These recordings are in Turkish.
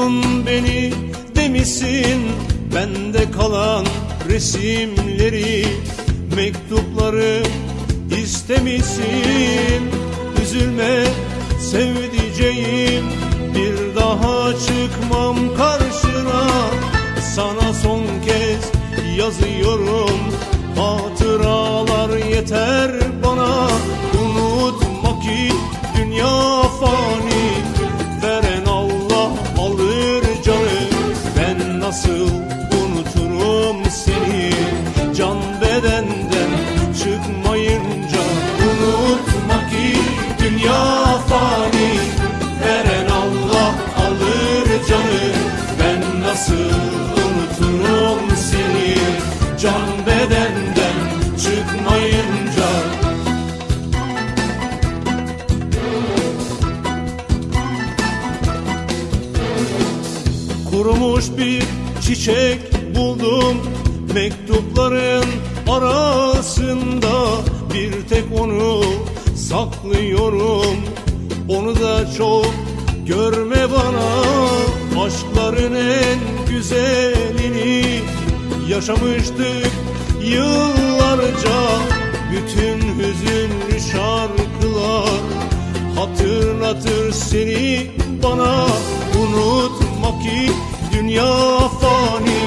Unuttun beni demişsin. Bende kalan resimleri Mektupları istemişsin. Üzülme sevdiceğim Can bedenden çıkmayınca. Kurumuş bir çiçek buldum Mektupların arasında. Bir tek onu saklıyorum Onu da çok görme bana. Aşkların en güzelini Yaşamıştık yıllarca. Bütün hüzünlü şarkılar Hatırlatır seni bana. Unutma ki dünya fani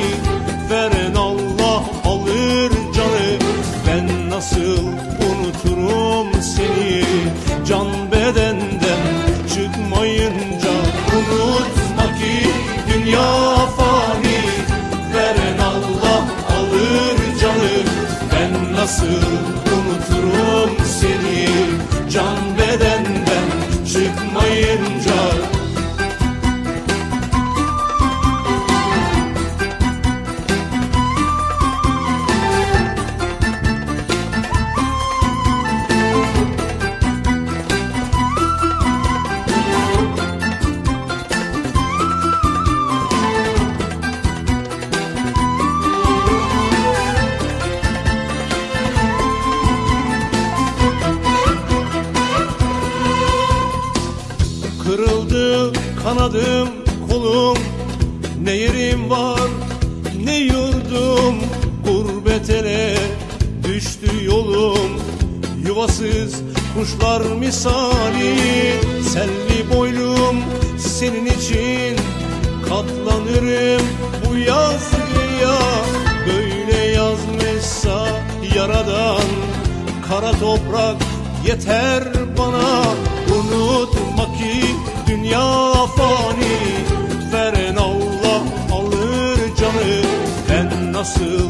Veren Allah alır canı. Ben nasıl unuturum seni? Can bedenden çıkmayınca unuturum seni. Can Kırıldı kanadım kolum. Ne yerim var ne yurdum. Gurbet ele düştü yolum. Yuvasız kuşlar misali. Selvi boylum senin için. Katlanırım bu yazgıya Böyle yazmışsa yaradan. Kara toprak yeter bana. Unutma ki dünya fani. Veren Allah alır canı. Ben nasıl